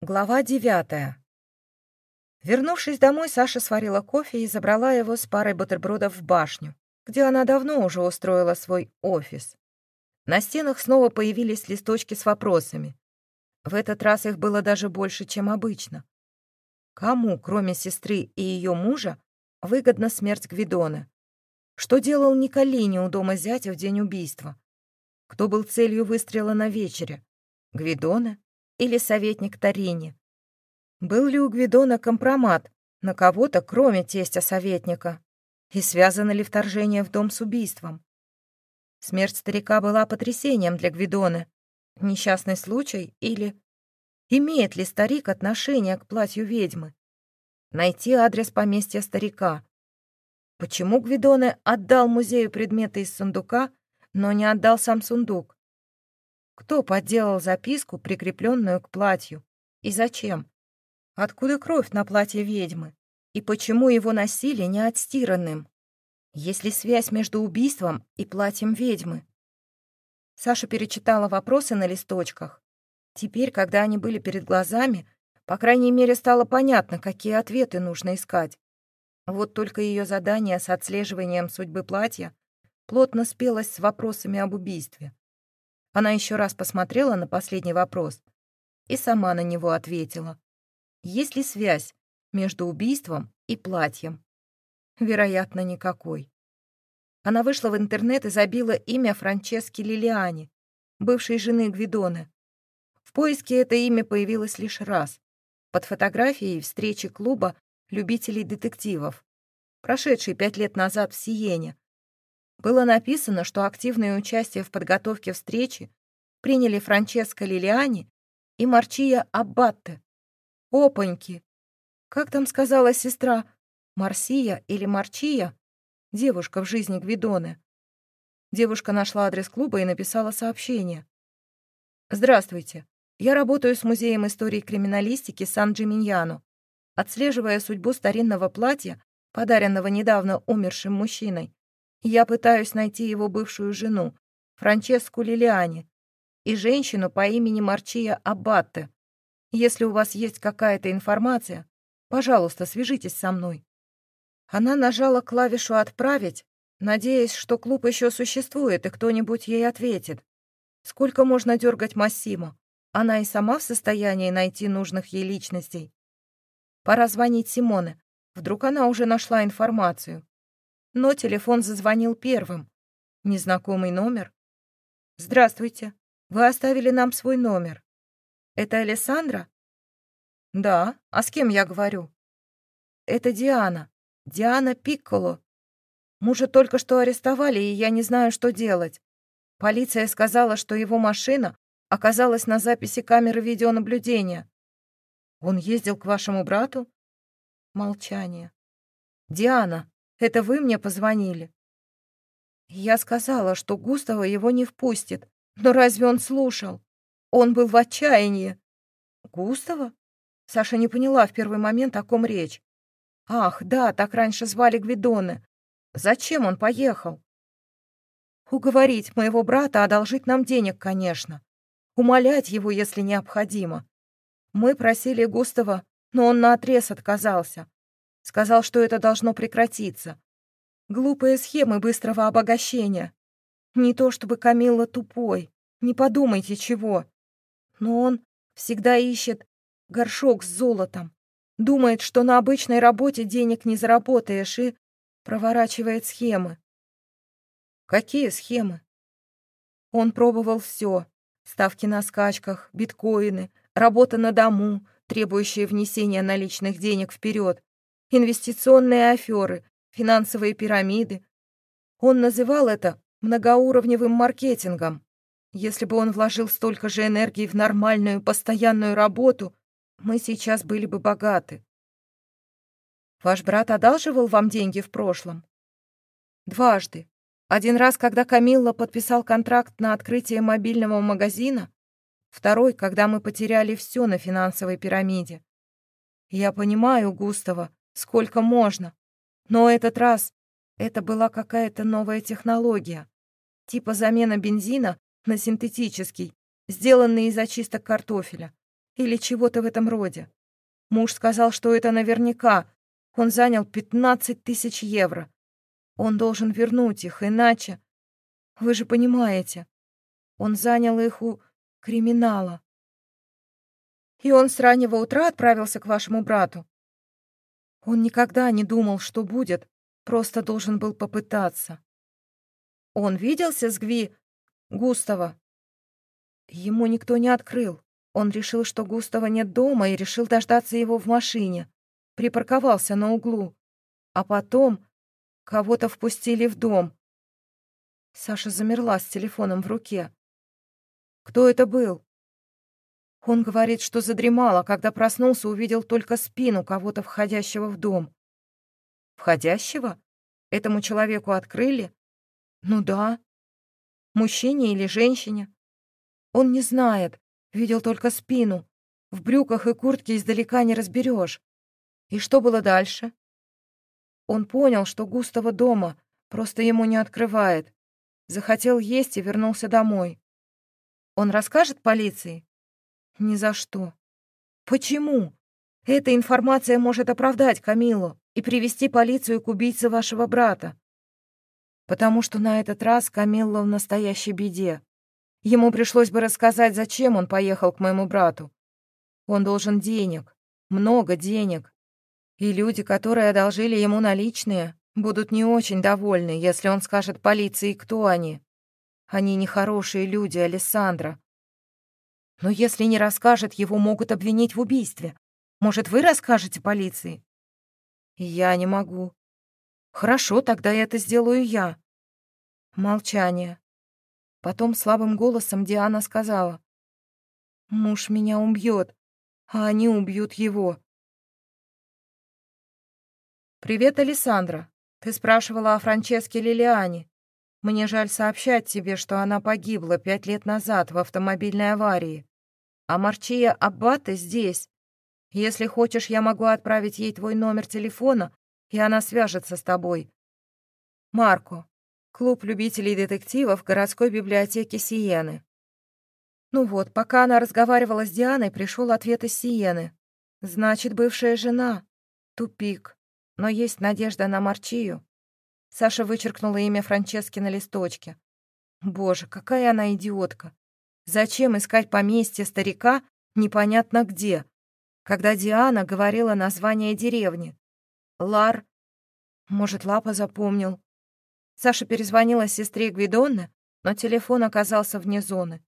Глава девятая. Вернувшись домой, Саша сварила кофе и забрала его с парой бутербродов в башню, где она давно уже устроила свой офис. На стенах снова появились листочки с вопросами. В этот раз их было даже больше, чем обычно. Кому, кроме сестры и ее мужа, выгодна смерть Гвидона? Что делал Николини у дома зятя в день убийства? Кто был целью выстрела на вечере? Гвидона или советник Тарини. Был ли у Гвидона компромат на кого-то, кроме тестя советника? И связано ли вторжение в дом с убийством? Смерть старика была потрясением для Гвидона. Несчастный случай или... Имеет ли старик отношение к платью ведьмы? Найти адрес поместья старика. Почему Гвидоне отдал музею предметы из сундука, но не отдал сам сундук? Кто подделал записку, прикрепленную к платью? И зачем? Откуда кровь на платье ведьмы? И почему его носили не отстиранным? Есть ли связь между убийством и платьем ведьмы? Саша перечитала вопросы на листочках. Теперь, когда они были перед глазами, по крайней мере, стало понятно, какие ответы нужно искать. Вот только ее задание с отслеживанием судьбы платья плотно спелось с вопросами об убийстве. Она еще раз посмотрела на последний вопрос и сама на него ответила. Есть ли связь между убийством и платьем? Вероятно, никакой. Она вышла в интернет и забила имя Франчески Лилиани, бывшей жены Гвидоны. В поиске это имя появилось лишь раз, под фотографией встречи клуба любителей детективов, прошедшей пять лет назад в Сиене, было написано, что активное участие в подготовке встречи приняли Франческо Лилиани и Марчия Аббатте. Опаньки! Как там сказала сестра, Марсия или Марчия? Девушка в жизни Гвидоны. Девушка нашла адрес клуба и написала сообщение. «Здравствуйте. Я работаю с Музеем истории криминалистики Сан-Джиминьяно. Отслеживая судьбу старинного платья, подаренного недавно умершим мужчиной, я пытаюсь найти его бывшую жену, Франческу Лилиани, и женщину по имени Марчия Аббатте. Если у вас есть какая-то информация, пожалуйста, свяжитесь со мной». Она нажала клавишу «Отправить», надеясь, что клуб еще существует, и кто-нибудь ей ответит. Сколько можно дергать Массимо? Она и сама в состоянии найти нужных ей личностей. Пора звонить Симоне. Вдруг она уже нашла информацию. Но телефон зазвонил первым. Незнакомый номер. «Здравствуйте. Вы оставили нам свой номер. Это Алессандра?» «Да. А с кем я говорю?» «Это Диана. Диана Пикколо. Мужа только что арестовали, и я не знаю, что делать. Полиция сказала, что его машина оказалась на записи камеры видеонаблюдения. Он ездил к вашему брату?» Молчание. «Диана, это вы мне позвонили?» Я сказала, что Густава его не впустит. Но разве он слушал? Он был в отчаянии. Густава? Саша не поняла в первый момент, о ком речь. Ах, да, так раньше звали Гвидоны. Зачем он поехал? Уговорить моего брата одолжить нам денег, конечно. Умолять его, если необходимо. Мы просили Густава, но он наотрез отказался. Сказал, что это должно прекратиться. Глупые схемы быстрого обогащения. Не то чтобы Камилла тупой, не подумайте чего. Но он всегда ищет горшок с золотом. Думает, что на обычной работе денег не заработаешь и проворачивает схемы. Какие схемы? Он пробовал все. Ставки на скачках, биткоины, работа на дому, требующая внесения наличных денег вперед, инвестиционные аферы, финансовые пирамиды. Он называл это многоуровневым маркетингом. Если бы он вложил столько же энергии в нормальную постоянную работу, мы сейчас были бы богаты. Ваш брат одалживал вам деньги в прошлом? Дважды. Один раз, когда Камилла подписал контракт на открытие мобильного магазина, второй, когда мы потеряли все на финансовой пирамиде. Я понимаю, Густава, сколько можно. Но этот раз это была какая-то новая технология, типа замена бензина на синтетический, сделанный из очисток картофеля. или чего-то в этом роде. Муж сказал, что это наверняка. Он занял 15 тысяч евро. Он должен вернуть их, иначе... Вы же понимаете. Он занял их у криминала. И он с раннего утра отправился к вашему брату. Он никогда не думал, что будет, просто должен был попытаться. Он виделся с Гви Густава? Ему никто не открыл. Он решил, что Густава нет дома, и решил дождаться его в машине. Припарковался на углу. А потом кого-то впустили в дом. Саша замерла с телефоном в руке. Кто это был? Он говорит, что задремал, а когда проснулся, увидел только спину кого-то входящего в дом. Входящего? Этому человеку открыли? Ну да. Мужчине или женщине? Он не знает, видел только спину. В брюках и куртке издалека не разберешь. И что было дальше? Он понял, что Густава дома, просто ему не открывает. Захотел есть и вернулся домой. Он расскажет полиции? Ни за что. Почему? Эта информация может оправдать Камилу и привести полицию к убийце вашего брата. Потому что на этот раз Камилла в настоящей беде. Ему пришлось бы рассказать, зачем он поехал к моему брату. Он должен денег, много денег. И люди, которые одолжили ему наличные, будут не очень довольны, если он скажет полиции, кто они. Они нехорошие люди, Алессандра. Но если не расскажет, его могут обвинить в убийстве. Может, вы расскажете полиции? Я не могу. Хорошо, тогда это сделаю я. Молчание. Потом слабым голосом Диана сказала. Муж меня убьет, а они убьют его. «Привет, Александра. Ты спрашивала о Франческе Лилиане. Мне жаль сообщать тебе, что она погибла пять лет назад в автомобильной аварии. А Марчия Аббате здесь. Если хочешь, я могу отправить ей твой номер телефона, и она свяжется с тобой. Марко, клуб любителей детективов городской библиотеки Сиены. Ну вот, пока она разговаривала с Дианой, пришел ответ из Сиены. Значит, бывшая жена. Тупик. Но есть надежда на Марчию. Саша вычеркнула имя Франчески на листочке. Боже, какая она идиотка. Зачем искать поместье старика непонятно где, когда Диана говорила название деревни? Лар... Может, Лапа запомнил. Саша перезвонила сестре Гвидонне, но телефон оказался вне зоны.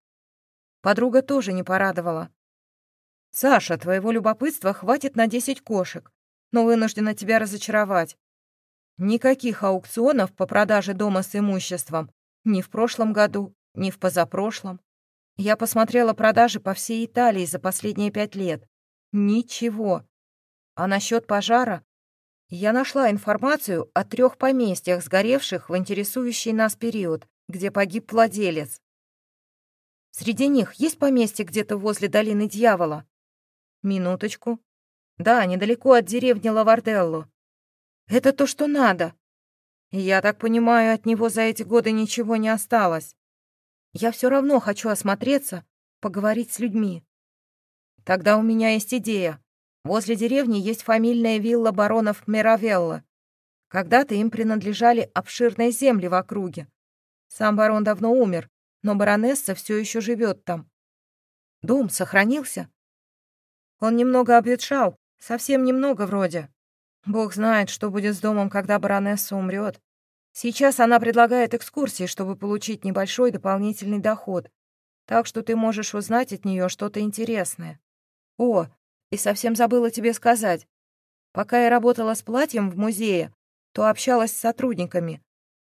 Подруга тоже не порадовала. «Саша, твоего любопытства хватит на десять кошек, но вынуждена тебя разочаровать. Никаких аукционов по продаже дома с имуществом ни в прошлом году, ни в позапрошлом. Я посмотрела продажи по всей Италии за последние пять лет. Ничего. А насчет пожара? Я нашла информацию о трех поместьях, сгоревших в интересующий нас период, где погиб владелец. Среди них есть поместье где-то возле долины дьявола? Минуточку. Да, недалеко от деревни Лаварделло. Это то, что надо. Я так понимаю, от него за эти годы ничего не осталось. Я все равно хочу осмотреться, поговорить с людьми. Тогда у меня есть идея. Возле деревни есть фамильная вилла баронов Миравелла. Когда-то им принадлежали обширные земли в округе. Сам барон давно умер, но баронесса все еще живет там. Дом сохранился? Он немного обветшал, совсем немного вроде. Бог знает, что будет с домом, когда баронесса умрет. Сейчас она предлагает экскурсии, чтобы получить небольшой дополнительный доход. Так что ты можешь узнать от нее что-то интересное. О, и совсем забыла тебе сказать. Пока я работала с платьем в музее, то общалась с сотрудниками.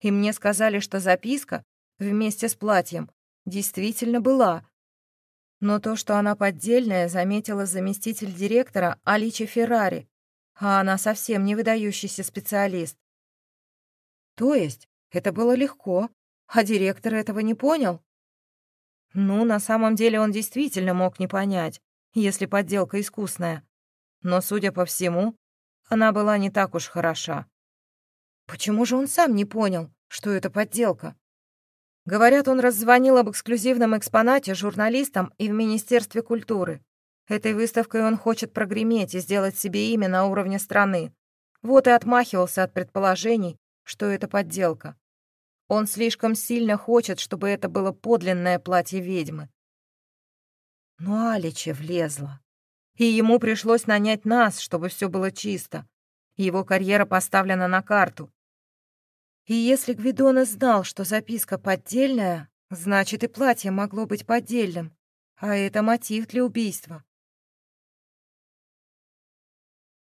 И мне сказали, что записка вместе с платьем действительно была. Но то, что она поддельная, заметила заместитель директора Аличи Феррари, а она совсем не выдающийся специалист. То есть это было легко, а директор этого не понял? Ну, на самом деле он действительно мог не понять, если подделка искусная. Но, судя по всему, она была не так уж хороша. Почему же он сам не понял, что это подделка? Говорят, он раззвонил об эксклюзивном экспонате журналистам и в Министерстве культуры. Этой выставкой он хочет прогреметь и сделать себе имя на уровне страны. Вот и отмахивался от предположений, что это подделка. Он слишком сильно хочет, чтобы это было подлинное платье ведьмы. Но Алича влезла. И ему пришлось нанять нас, чтобы все было чисто. Его карьера поставлена на карту. И если Гвидона знал, что записка поддельная, значит и платье могло быть поддельным. А это мотив для убийства.